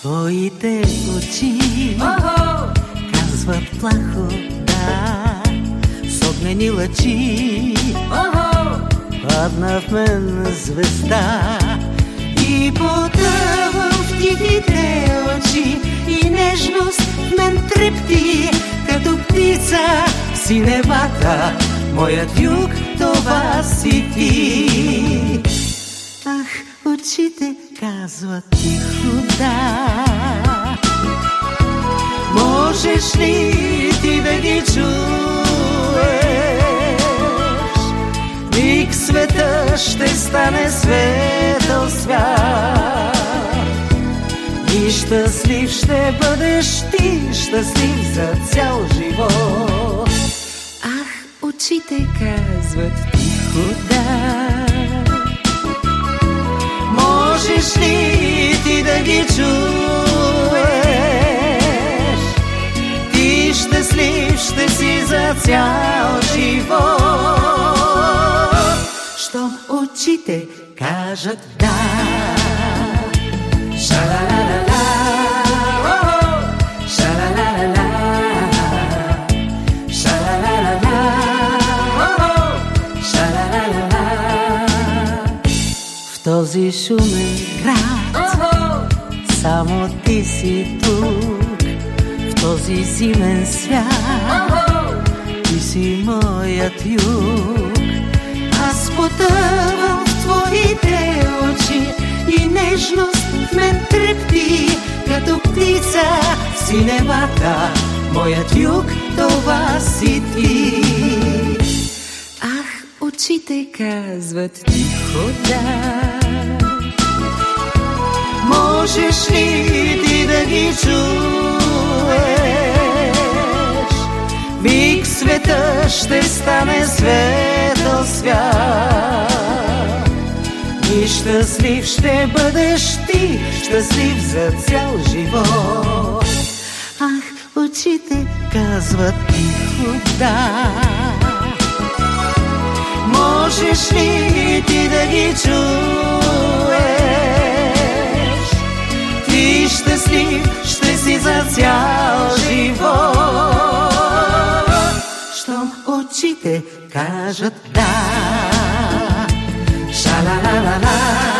Твоите очи казват плахо да С огнени лъчи падна в мен звезда И потъвам в тихите очи синевата Моят юг това си ти. Ах, очите казват тихо да. Можеш ли ти да ги чуеш? Миг света ще стане светъл свят. И щастлив ще бъдеш ти, щастлив за цял живот очите казват тихо да Можеш ли ти да ги чуеш? Ти щастлив ще си за цял живот. Щом очите кажат да. Този шумен град само ти си тук. В този зимен свят ти си моят юг. Аз потъвам в твоите очи и нежност в мен трепти, като птица в синевата. Моят юг, това си ти. Очите казват тихо да. Можеш ли ти да ги чуеш? Миг света ще стане светъл свят. И щастлив ще бъдеш ти, щастлив за цял живот. Ах, очите казват тихо да. Можеш ли ти да ги чуеш? Ти щастлив ще си за цял живот. Щом очите кажат да. Sha-la-la-la-la.